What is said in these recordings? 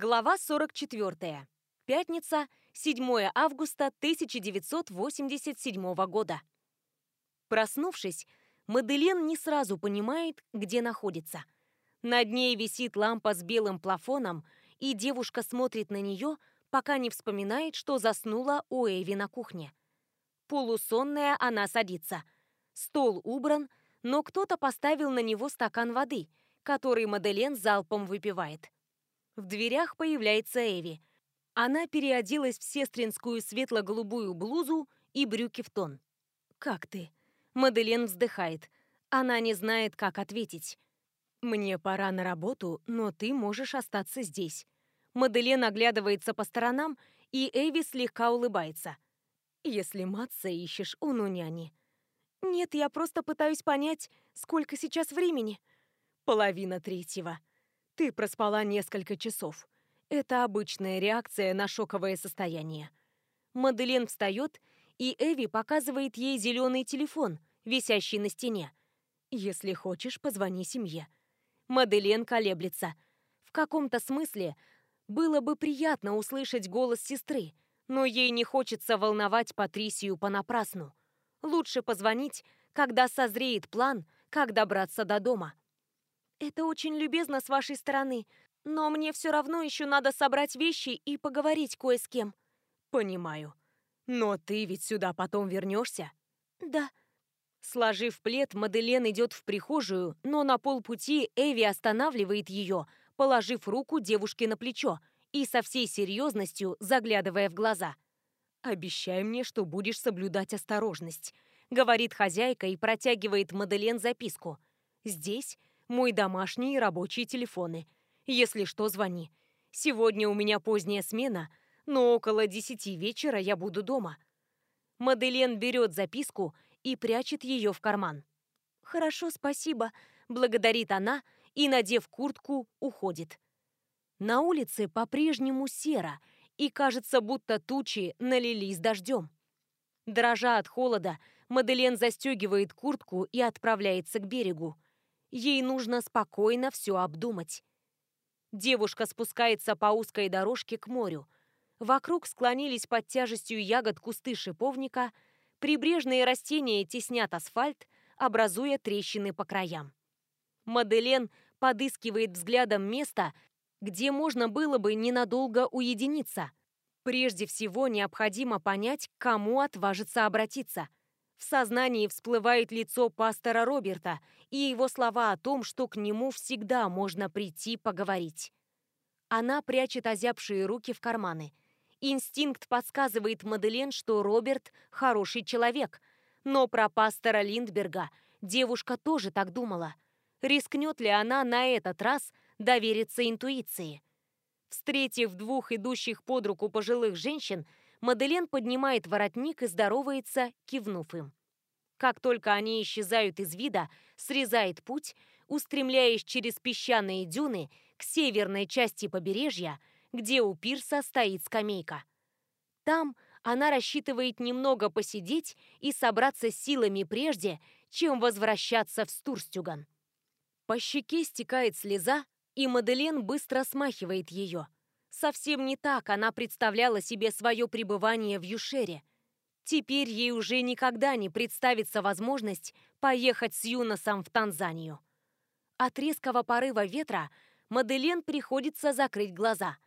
Глава 44. Пятница, 7 августа 1987 года. Проснувшись, Маделен не сразу понимает, где находится. Над ней висит лампа с белым плафоном, и девушка смотрит на нее, пока не вспоминает, что заснула у Эйви на кухне. Полусонная она садится. Стол убран, но кто-то поставил на него стакан воды, который Маделен залпом выпивает. В дверях появляется Эви. Она переоделась в сестринскую светло-голубую блузу и брюки в тон. «Как ты?» Маделен вздыхает. Она не знает, как ответить. «Мне пора на работу, но ты можешь остаться здесь». Маделен оглядывается по сторонам, и Эви слегка улыбается. «Если Матса ищешь, он у няни». «Нет, я просто пытаюсь понять, сколько сейчас времени». «Половина третьего». Ты проспала несколько часов. Это обычная реакция на шоковое состояние. Маделен встает, и Эви показывает ей зеленый телефон, висящий на стене. Если хочешь, позвони семье. Маделен колеблется. В каком-то смысле было бы приятно услышать голос сестры, но ей не хочется волновать Патрисию понапрасну. Лучше позвонить, когда созреет план, как добраться до дома. «Это очень любезно с вашей стороны, но мне все равно еще надо собрать вещи и поговорить кое с кем». «Понимаю. Но ты ведь сюда потом вернешься?» «Да». Сложив плед, Маделен идет в прихожую, но на полпути Эви останавливает ее, положив руку девушке на плечо и со всей серьезностью заглядывая в глаза. «Обещай мне, что будешь соблюдать осторожность», — говорит хозяйка и протягивает Маделен записку. «Здесь мой домашний и рабочие телефоны. Если что, звони. Сегодня у меня поздняя смена, но около десяти вечера я буду дома». Маделен берет записку и прячет ее в карман. «Хорошо, спасибо», — благодарит она и, надев куртку, уходит. На улице по-прежнему серо, и кажется, будто тучи налились дождем. Дрожа от холода, Маделен застегивает куртку и отправляется к берегу. Ей нужно спокойно все обдумать. Девушка спускается по узкой дорожке к морю. Вокруг склонились под тяжестью ягод кусты шиповника, прибрежные растения теснят асфальт, образуя трещины по краям. Маделен подыскивает взглядом место, где можно было бы ненадолго уединиться. Прежде всего необходимо понять, к кому отважится обратиться – в сознании всплывает лицо пастора Роберта и его слова о том, что к нему всегда можно прийти поговорить. Она прячет озябшие руки в карманы. Инстинкт подсказывает Маделен, что Роберт хороший человек, но про пастора Линдберга девушка тоже так думала. Рискнет ли она на этот раз довериться интуиции? Встретив двух идущих под руку пожилых женщин, Маделен поднимает воротник и здоровается, кивнув им. Как только они исчезают из вида, срезает путь, устремляясь через песчаные дюны к северной части побережья, где у пирса стоит скамейка. Там она рассчитывает немного посидеть и собраться силами прежде, чем возвращаться в Стурстюган. По щеке стекает слеза, и Маделен быстро смахивает ее – Совсем не так она представляла себе свое пребывание в Юшере. Теперь ей уже никогда не представится возможность поехать с Юносом в Танзанию. От резкого порыва ветра Маделен приходится закрыть глаза.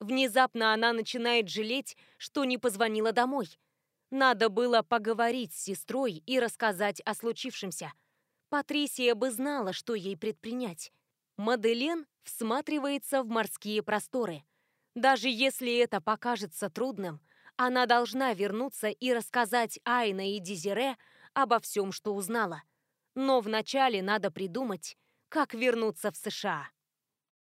Внезапно она начинает жалеть, что не позвонила домой. Надо было поговорить с сестрой и рассказать о случившемся. Патрисия бы знала, что ей предпринять. Маделен всматривается в морские просторы – даже если это покажется трудным, она должна вернуться и рассказать Айна и Дизире обо всем, что узнала. Но вначале надо придумать, как вернуться в США.